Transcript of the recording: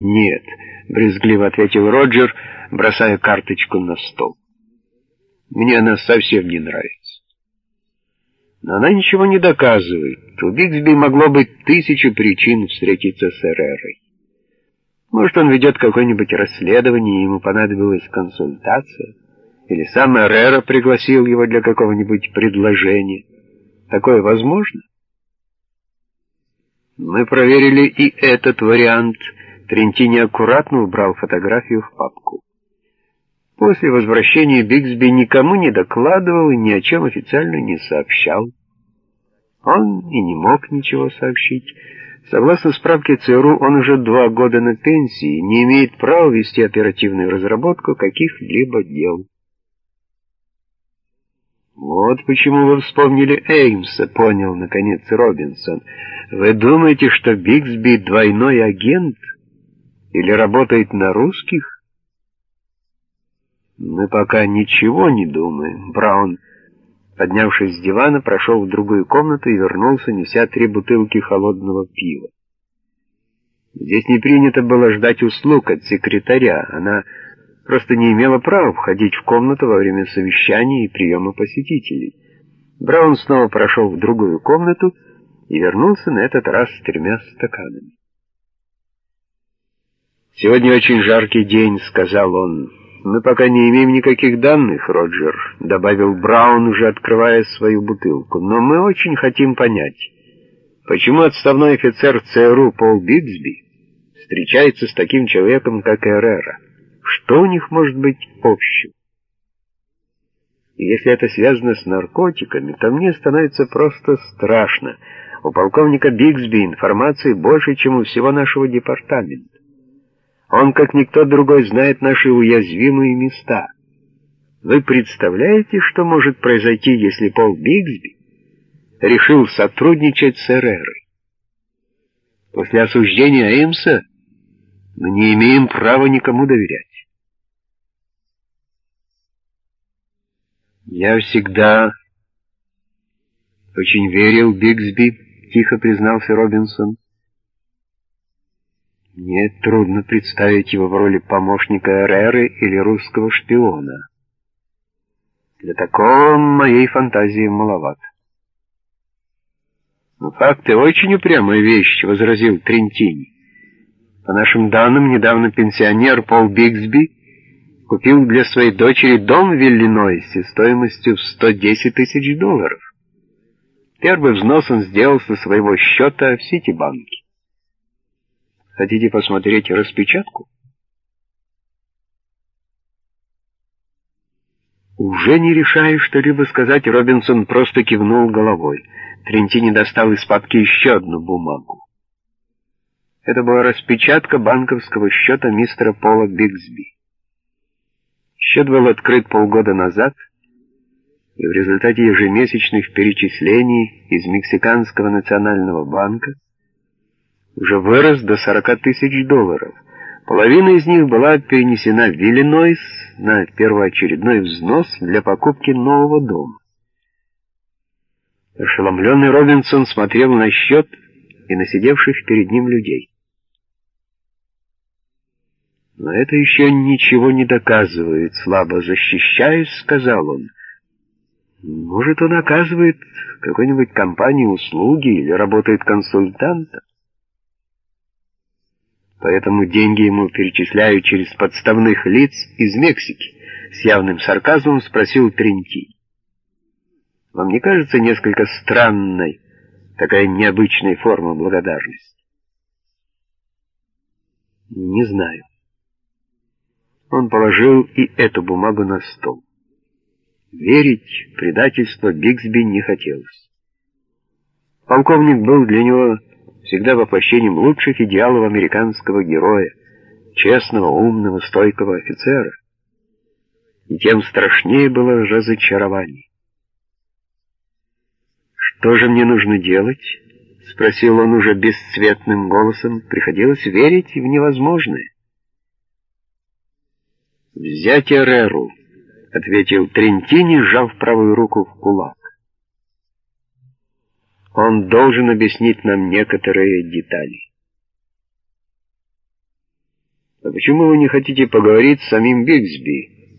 «Нет», — брезгливо ответил Роджер, бросая карточку на стол. «Мне она совсем не нравится». Но она ничего не доказывает. У Бигсби могло быть тысячу причин встретиться с Эрерой. Может, он ведет какое-нибудь расследование, и ему понадобилась консультация, или сам Эрера пригласил его для какого-нибудь предложения. Такое возможно? Мы проверили и этот вариант — Трентини аккуратно убрал фотографию в папку. После возвращения Бигсби никому не докладывал и ни о чем официально не сообщал. Он и не мог ничего сообщить. Согласно справке ЦРУ, он уже два года на пенсии не имеет права вести оперативную разработку каких-либо дел. «Вот почему вы вспомнили Эймса», — понял, наконец, Робинсон. «Вы думаете, что Бигсби двойной агент?» Или работает на русских? Мы пока ничего не думаем. Браун, поднявшись с дивана, прошел в другую комнату и вернулся, неся три бутылки холодного пива. Здесь не принято было ждать услуг от секретаря. Она просто не имела права входить в комнату во время совещания и приема посетителей. Браун снова прошел в другую комнату и вернулся на этот раз с тремя стаканами. «Сегодня очень жаркий день», — сказал он. «Мы пока не имеем никаких данных, Роджер», — добавил Браун, уже открывая свою бутылку. «Но мы очень хотим понять, почему отставной офицер ЦРУ Пол Бигсби встречается с таким человеком, как Эррера. Что у них может быть общего? И если это связано с наркотиками, то мне становится просто страшно. У полковника Бигсби информации больше, чем у всего нашего департамента. Он, как никто другой, знает наши уязвимые места. Вы представляете, что может произойти, если Пол Бигсби решил сотрудничать с РРой? После осуждения Эймса мы не имеем права никому доверять. Я всегда очень верил Бигсби, тихо признался Робинсон. Мне трудно представить его в роли помощника Эреры или русского шпиона. Для такого моей фантазии маловато. «Но факты очень упрямая вещь», — возразил Трентини. «По нашим данным, недавно пенсионер Пол Бигсби купил для своей дочери дом в Иллинойсе стоимостью в 110 тысяч долларов. Первый взнос он сделал со своего счета в Ситибанке. Хотите посмотреть распечатку? Уже не решая что-либо сказать, Робинсон просто кивнул головой. Трентини достал из папки еще одну бумагу. Это была распечатка банковского счета мистера Пола Бигсби. Счет был открыт полгода назад, и в результате ежемесячных перечислений из Мексиканского национального банка уже вырос до 40 тысяч долларов. Половина из них была перенесена в Иллинойс на первоочередной взнос для покупки нового дома. Ошеломленный Робинсон смотрел на счет и на сидевших перед ним людей. «Но это еще ничего не доказывает», — слабо защищаясь, сказал он. «Может, он оказывает какой-нибудь компании услуги или работает консультантом?» Поэтому деньги ему перечисляют через подставных лиц из Мексики, с явным сарказмом спросил Тринти. Вам не кажется несколько странной такая необычная форма благодарности? Не знаю. Он положил и эту бумагу на стол. Верить предательство Бигсби не хотелось. Полковник был для него всегда воплощением лучших идеалов американского героя, честного, умного, стойкого офицера. И тем страшнее было разочарование. «Что же мне нужно делать?» — спросил он уже бесцветным голосом. Приходилось верить в невозможное. «Взять Эреру», — ответил Трентини, сжав правую руку в кулак. Он должен объяснить нам некоторые детали. «А почему вы не хотите поговорить с самим Бигсби?»